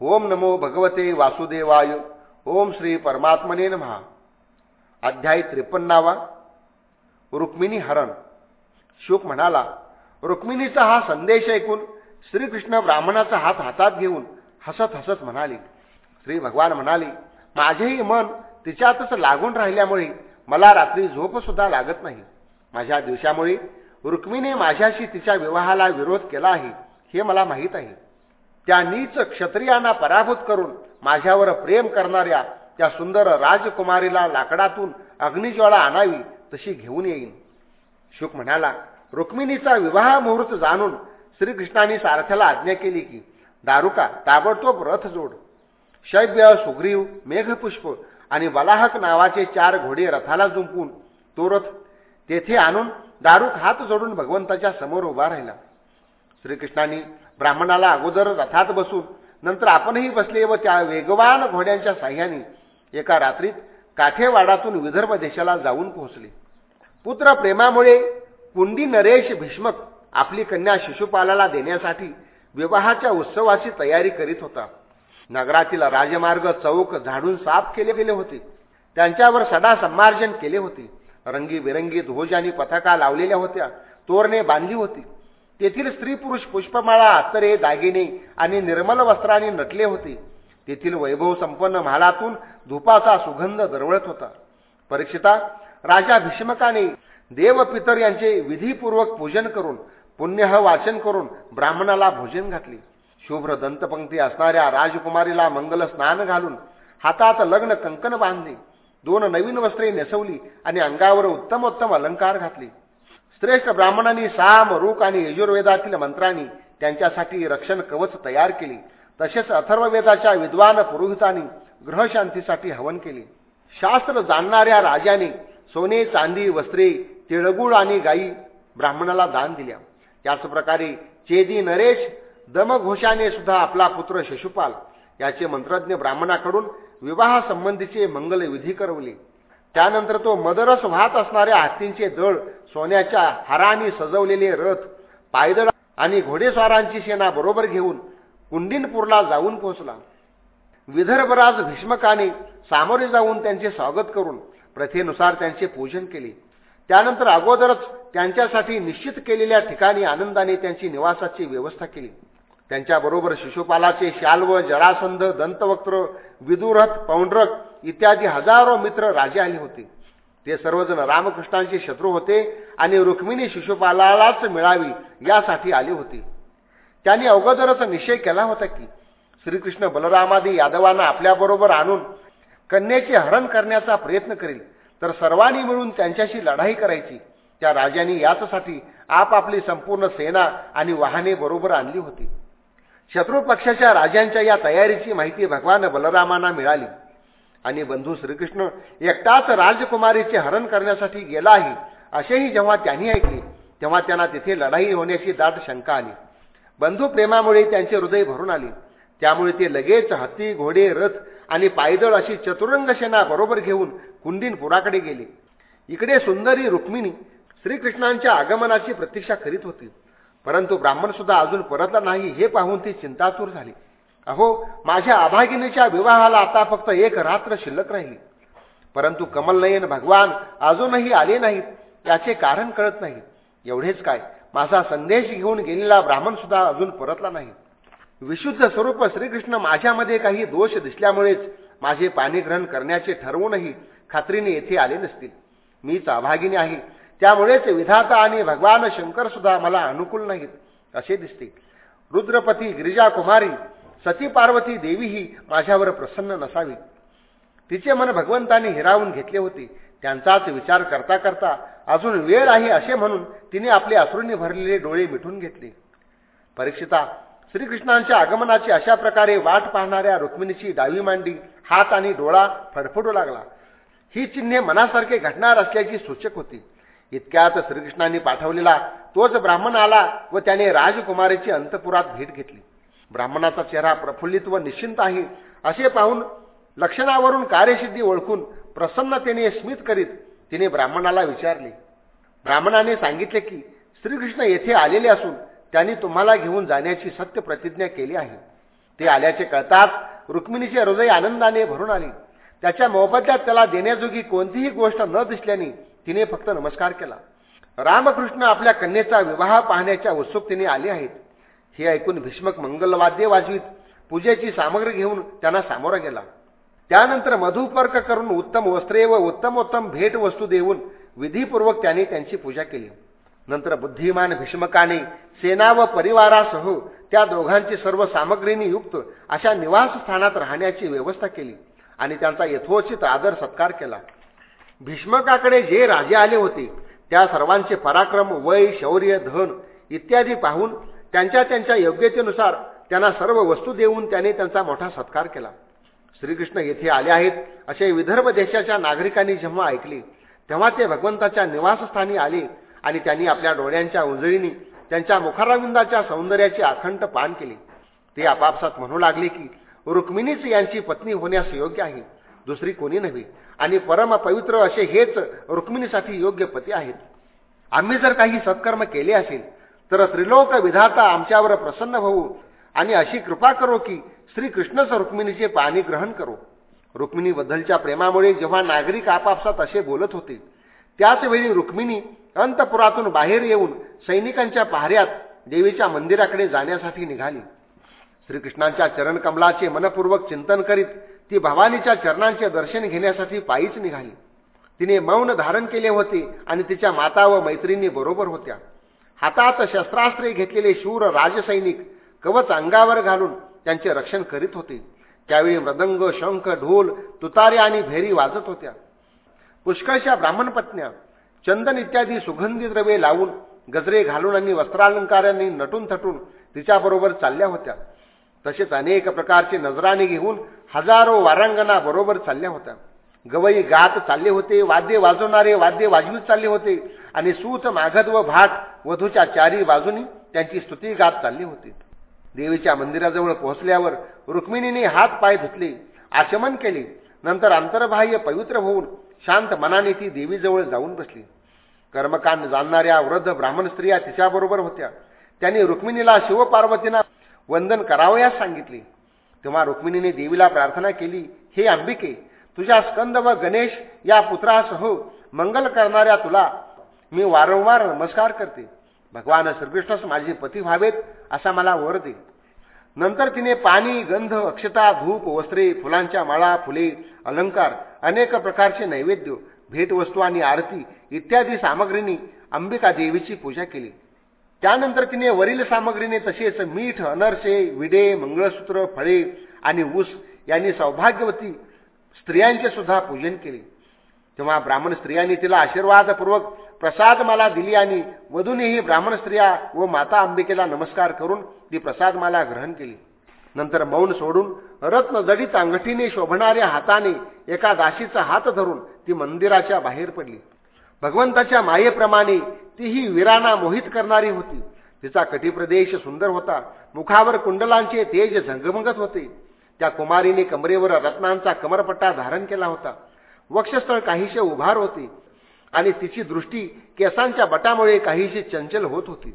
ओम नमो भगवते वासुदेवाय. ओम श्री परमात्मने महा अध्याय त्रेपन्नावा. रुक्मिणी हरण. शुक म्हणाला रुक्मिणीचा हा संदेश ऐकून श्रीकृष्ण ब्राह्मणाचा हात हातात घेऊन हसत हसत म्हणाले. श्री भगवान म्हणाले माझेही मन तिच्यातच लागून राहिल्यामुळे मला रात्री झोपसुद्धा लागत नाही. माझ्या दिवसामुळे रुक्मिणी माझ्याशी तिच्या विवाहाला विरोध केला आहे हे मला माहीत आहे. त्या नीच क्षत्रियांना पराभूत करून माझ्यावर प्रेम करणाऱ्या त्या सुंदर राजकुमारीला लाकडातून अग्निज्वाळा आणावी तशी घेऊन येईन. शुक म्हणाला रुक्मिणीचा विवाह मुहूर्त जाणून श्रीकृष्णाने सारथ्याला आज्ञा केली की दारुका ताबडतोब रथ जोड. शैब्य सुग्रीव मेघपुष्प आणि बलाहक नावाचे चार घोडे रथाला जुंपून तो रथ तेथे आणून दारुक हात जोडून भगवंताच्या समोर उभा राहिला. श्रीकृष्णाने ब्राह्मणाला अगोदर रथात बसून नंतर आपणही बसले व त्या वेगवान घोड्यांच्या साह्याने एका रात्रीत काठेवाडातून विदर्भ देशाला जाऊन पोहोचले. पुत्र प्रेमामुळे कुंडी नरेश भीष्मक आपली कन्या शिशुपालाला देण्यासाठी विवाहाच्या उत्सवाची तयारी करीत होता. नगरातील राजमार्ग चौक झाडून साफ केले गेले होते. त्यांच्यावर सदा संमार्जन केले होते. रंगीबिरंगी ध्वज आणि पथका लावलेल्या होत्या. तोरणे बांधली होती. तेथील स्त्री पुरुष पुष्पमाळा अत्तरे दागिने आणि निर्मल वस्त्राने नटले होते. तेथील वैभव संपन्न महालातून धुपाचा सुगंध दरवळत होता. परीक्षिता राजा भीष्मकाने देवपितर यांचे विधीपूर्वक पूजन करून पुण्यह वाचन करून ब्राह्मणाला भोजन घातले. शुभ्र दंतपंक्ती असणाऱ्या राजकुमारीला मंगल स्नान घालून हातात लग्न कंकण बांधले. दोन नवीन वस्त्रे नेसवली आणि अंगावर उत्तमोत्तम अलंकार घातले. श्रेष्ठ ब्राह्मणांनी साम रूक आणि यजुर्वेदातील मंत्रांनी त्यांच्यासाठी रक्षण कवच तयार केले. तसेच अथर्ववेदाच्या विद्वान पुरोहितांनी ग्रहशांतीसाठी हवन केले. शास्त्र जाणणाऱ्या राजाने सोने चांदी वस्त्रे तिळगुळ आणि गायी ब्राह्मणाला दान दिल्या. त्याच प्रकारे चेदी नरेश दमघोषाने सुद्धा आपला पुत्र शिशुपाल याचे मंत्रज्ञ ब्राह्मणाकडून विवाहासंबंधीचे मंगल विधी करवले. त्यानंतर तो मदरस वाहत असणाऱ्या हत्तींचे दळ सोन्याच्या हाराने सजवलेले रथ पायदळ आणि घोडेस्वारांची सेना बरोबर घेऊन कुंडिनपूरला जाऊन पोहोचला. विदर्भराज भीष्मकाने सामोरे जाऊन त्यांचे स्वागत करून प्रथेनुसार त्यांचे पूजन केले. त्यानंतर अगोदरच त्यांच्यासाठी निश्चित केलेल्या ठिकाणी आनंदाने त्यांची निवासाची व्यवस्था केली. त्यांच्याबरोबर शिशुपालाचे शाल्व जरासंध दंतवक्त्र विदुरथ पौंड्रक इत्यादी हजारो मित्र राजे आले होते. ते सर्वजण रामकृष्णांचे शत्रू होते आणि रुक्मिणी शिशुपालालाच मिळावी यासाठी आले होते. त्यांनी अगोदरच निश्चय केला होता की श्रीकृष्ण बलरामादी यादवांना आपल्याबरोबर आणून कन्याचे हरण करण्याचा प्रयत्न करेल. तर सर्वांनी मिळून त्यांच्याशी लढाई करायची. त्या राजांनी याचसाठी आपापली संपूर्ण सेना आणि वाहने बरोबर आणली होती. शत्रू पक्षाच्या राजांच्या या तयारीची माहिती भगवान बलरामांना मिळाली. आणि बंधू श्रीकृष्ण एकटाच राजकुमारीचे हरण करण्यासाठी गेला आहे असेही जेव्हा त्यांनी ऐकले तेव्हा त्यांना तिथे लढाई होण्याची दाट शंका आली. बंधू प्रेमामुळे त्यांचे हृदय भरून आले. त्यामुळे ते लगेच हत्ती घोडे रथ आणि पायदळ अशी चतुरंग सेना बरोबर घेऊन कुंडीनपुराकडे गेले. इकडे सुंदरी रुक्मिणी श्रीकृष्णांच्या आगमनाची प्रतीक्षा करीत होती. परंतु ब्राह्मण सुद्धा अजून परतला नाही हे पाहून ती चिंतातूर झाली. अहो माझ्या अभागिनीच्या विवाहाला आता फक्त एक रात्र शिल्लक राहिली. परंतु कमलनयन भगवान अजूनही आले नाहीत याचे कारण कळत नाही. एवढेच काय माझा संदेश घेऊन गेलेला ब्राह्मण सुद्धा अजून परतला नाही. विशुद्ध स्वरूप श्रीकृष्ण माझ्यामध्ये काही दोष दिसल्यामुळेच माझे पाणीग्रहण करण्याचे ठरवूनही खात्रीने येथे आले नसतील. मीच अभागिनी आहे त्यामुळेच विधाता आणि भगवान शंकर सुद्धा मला अनुकूल नाहीत असे दिसते. रुद्रपती गिरिजा कुमारी सती पार्वती देवीही माझ्यावर प्रसन्न नसावी. तिचे मन भगवंताने हिरावून घेतले होते. त्यांचाच विचार करता करता अजून वेळ आहे असे म्हणून तिने आपले अश्रूंनी भरलेले डोळे मिठून घेतले. परीक्षिता श्रीकृष्णांच्या आगमनाची अशा प्रकारे वाट पाहणाऱ्या रुक्मिणीची डावी मांडी हात आणि डोळा फडफडू लागला. ही चिन्हे मनासारखे घडणार असल्याची सूचक होती. इतक्यात श्रीकृष्णांनी पाठवलेला तोच ब्राह्मण आला व त्याने राजकुमारीची अंतपुरात भेट घेतली. ब्राह्मणाचा चेहरा प्रफुल्लित व निश्चिंत आहे. असे पाहून लक्षणावरून कार्यसिद्धी ओळखून प्रसन्नतेने स्मित करीत तिने ब्राह्मणाला विचारले. ब्राह्मणाने सांगितले की श्रीकृष्ण येथे आलेले असून त्यांनी तुम्हाला घेऊन जाण्याची सत्य प्रतिज्ञा केली आहे. ते आल्याचे कळताच रुक्मिणीचे हृदय आनंदाने भरून आले. त्याच्या मोबदल्यात त्याला देण्याजोगी कोणतीही गोष्ट न दिसल्याने तिने फक्त नमस्कार केला. रामकृष्ण आपल्या कन्येचा विवाह पाहण्याच्या उत्सुकतेने आले आहेत. हे ऐकून भीष्मक मंगलवाद्य वाजवीत पूजेची सामग्री घेऊन त्यांना सामोरा गेला. त्यानंतर मधुपर्क करून उत्तम वस्त्रे व उत्तमोत्तम भेट वस्तू देऊन विधीपूर्वक त्यांनी त्यांची पूजा केली. नंतर बुद्धिमान भीष्मकाने सेना व परिवारासह त्या दोघांची सर्व सामग्रीनी युक्त अशा निवासस्थानात राहण्याची व्यवस्था केली आणि त्यांचा यथोचित आदर सत्कार केला. भीष्मकाकडे जे राजे आले होते त्या सर्वांचे पराक्रम वय शौर्य धन इत्यादी पाहून त्यांच्या त्यांच्या योग्यतेनुसार त्यांना सर्व वस्तू देऊन त्याने त्यांचा मोठा सत्कार केला. श्रीकृष्ण येथे आले आहेत असे विदर्भ देशाच्या नागरिकांनी जेव्हा ऐकले तेव्हा ते भगवंताच्या निवासस्थानी आले आणि त्यांनी आपल्या डोळ्यांच्या उंजळीनी त्यांच्या मुखारविंदाच्या सौंदर्याचे अखंड पान केले. ते आपापसात म्हणू लागले की रुक्मिणीच यांची पत्नी होण्यास योग्य आहे. दुसरी कोणी नव्हे. आणि परम पवित्र असे हेच रुक्मिणीसाठी योग्य पती आहेत. आम्ही जर काही सत्कर्म केले असेल तर त्रिलोक विधाता आमच्यावर प्रसन्न होऊ आणि अशी कृपा करो की श्रीकृष्णच रुक्मिणीचे पाणी ग्रहण करो. रुक्मिणीबद्दलच्या प्रेमामुळे जेव्हा नागरिक आपापसात असे बोलत होते त्याच वेळी रुक्मिणी अंतपुरातून बाहेर येऊन सैनिकांच्या पहाऱ्यात देवीच्या मंदिराकडे जाण्यासाठी निघाली. श्रीकृष्णांच्या चरणकमलाचे मनपूर्वक चिंतन करीत ती भवानीच्या चरणांचे दर्शन घेण्यासाठी पायीच निघाली. तिने मौन धारण केले होते आणि तिच्या माता व मैत्रिणी बरोबर होत्या. हातात शस्त्रास्त्रे घेतलेले शूर राजसैनिक कवच अंगावर घालून त्यांचे रक्षण करीत होते. त्यावेळी मृदंग शंख ढोल तुतारे आणि भेरी वाजत होत्या. पुष्कळशा ब्राह्मणपत्न्या चंदन इत्यादी सुगंधी द्रव्ये लावून गजरे घालून आणि वस्त्रालंकारांनी नटून थटून तिच्याबरोबर चालल्या होत्या. तसेच अनेक प्रकारचे नजराने घेऊन हजारो वारांगणा बरोबर चालल्या होत्या. गवई गात चालले होते वाद्य वाजवणारे वाद्य वाजवीत चालले होते आणि सूत माघद व भाट वधूच्या चारी बाजूनी त्यांची स्तुती गात चालली होती. देवीच्या मंदिराजवळ पोहोचल्यावर रुक्मिणीने हात पाय धुतले आचमन केले. नंतर अंतर्बाह्य पवित्र होऊन शांत मनाने ती देवीजवळ जाऊन बसली. कर्मकांड जाणणाऱ्या वृद्ध ब्राह्मण स्त्रिया तिच्याबरोबर होत्या. त्यांनी रुक्मिणीला शिवपार्वतींना वंदन करावयास सांगितले. तेव्हा रुक्मिणीने देवीला प्रार्थना केली हे अंबिके तुझ्या स्कंद व गणेश या पुत्रासह मंगल करणाऱ्या तुला मी वारंवार नमस्कार करते. भगवान श्रीकृष्णच माझे पती व्हावेत असा मला वर दे. नंतर तिने पाणी गंध अक्षता धूप वस्त्रे फुलांच्या माळा फुले अलंकार अनेक प्रकारचे नैवेद्य भेटवस्तू आणि आरती इत्यादी सामग्रींनी अंबिका देवीची पूजा केली. त्यानंतर तिने वरील सामग्रीने तसेच मीठ अनरसे विडे मंगळसूत्र फळे आणि ऊस यांनी सौभाग्यवती स्त्रियांचे सुद्धा पूजन केले. तेव्हा ब्राह्मण स्त्रियांनी तिला आशीर्वादपूर्वक प्रसाद माला दिली आणि वधूनेही ब्राह्मण स्त्रिया व माता अंबिकेला नमस्कार करून ती प्रसादमाला ग्रहण केली. नंतर मौन सोडून रत्न जडीत अंगठीने शोभणाऱ्या हाताने एका दाशीचा हात धरून ती मंदिराच्या बाहेर पडली. भगवंताच्या मायेप्रमाणे तीही वीरांना मोहित करणारी होती. तिचा कटिप्रदेश सुंदर होता. मुखावर कुंडलांचे तेज झंगमगत होते. त्या कुमारीने कमरेवर रत्नांचा कमरपट्टा धारण केला होता. वक्षस्थळ काहीसे उभार होते आणि तिची दृष्टी केसांच्या बटामुळे काहीशी चंचल होत होती.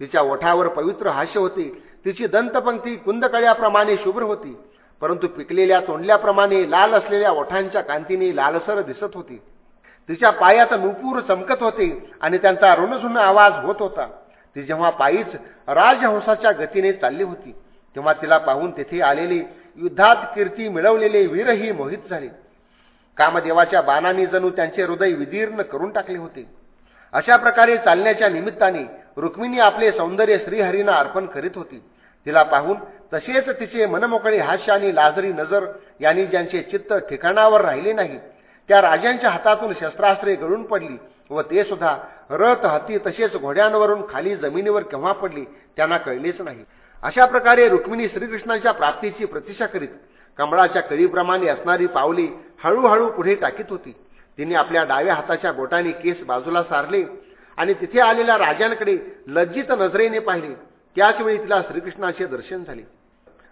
तिच्या ओठावर पवित्र हास्य होते. तिची दंतपंक्ती कुंदकळ्याप्रमाणे शुभ्र होती. परंतु पिकलेल्या तोंडल्याप्रमाणे लाल असलेल्या ओठांच्या कांतीने लालसर दिसत होती. तिच्या पायात नुपूर चमकत होते आणि त्यांचा ऋणझुण आवाज होत होता. ती जेव्हा पायीच राजहंसाच्या गतीने चालली होती तेव्हा तिला पाहून तेथे आलेले युद्धात कीर्ती मिळवलेले वीरही मोहित झाले. कामदेवाच्या बाणाने जणू त्यांचे हृदय विदीर्ण करून टाकले होते. अशा प्रकारे चालण्याच्या निमित्ताने रुक्मिणी आपले सौंदर्य श्रीहरींना अर्पण करीत होती. तिला पाहून तसेच तिचे मनमोकळे हास्य आणि लाजरी नजर यांनी ज्यांचे चित्त ठिकाणावर राहिले नाही त्या राजांच्या हातातून शस्त्रास्त्रे गळून पडली व ते सुद्धा रथ हत्ती तसेच घोड्यांवरून खाली जमिनीवर केव्हा पडली त्यांना कळलेच नाही. अशा प्रकारे रुक्मिणी श्रीकृष्णाच्या प्राप्तीची प्रतीक्षा करीत कमळाच्या कळीप्रमाणे असणारी पावली हळूहळू पुढे टाकीत होती. तिने आपल्या डाव्या हाताच्या बोटाने केस बाजूला सारले आणि तिथे आलेल्या राजांकडे लज्जित नजरेने पाहिले. त्याच वेळी तिला श्रीकृष्णाचे दर्शन झाले.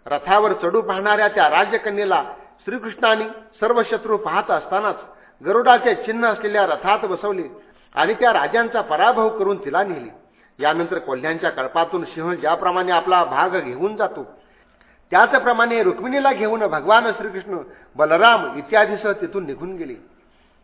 रथावर चढू पाहणाऱ्या त्या राजकन्येला श्रीकृष्णाने सर्व शत्रू पाहत असतानाच गरुडाचे चिन्ह असलेल्या रथात बसवले आणि त्या राजांचा पराभव करून तिला नेली. यानंतर कोल्ह्यांच्या कळपातून सिंह ज्याप्रमाणे आपला भाग घेऊन जातो त्याचप्रमाणे रुक्मिणीला घेऊन भगवान श्रीकृष्ण बलराम इत्यादीसह तिथून निघून गेले.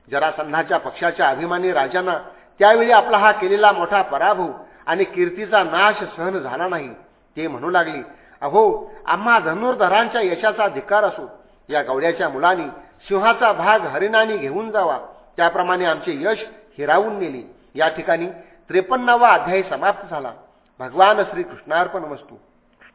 जरासंधाच्या पक्षाच्या अभिमानी राजांना त्यावेळी आपला हा केलेला मोठा पराभव आणि कीर्तीचा नाश सहन झाला नाही. ते म्हणू लागले अहो आम्हा धनुर्धरांच्या यशाचा धिक्कार असो. या गवड्याच्या मुलांनी सिंहाचा भाग हरिणाने घेऊन जावा. त्याप्रमाणे आमचे यश हिरावून नेले. या ठिकाणी त्रेपन्नावा अध्याय समाप्त झाला. भगवान श्रीकृष्णार्पण वस्तू.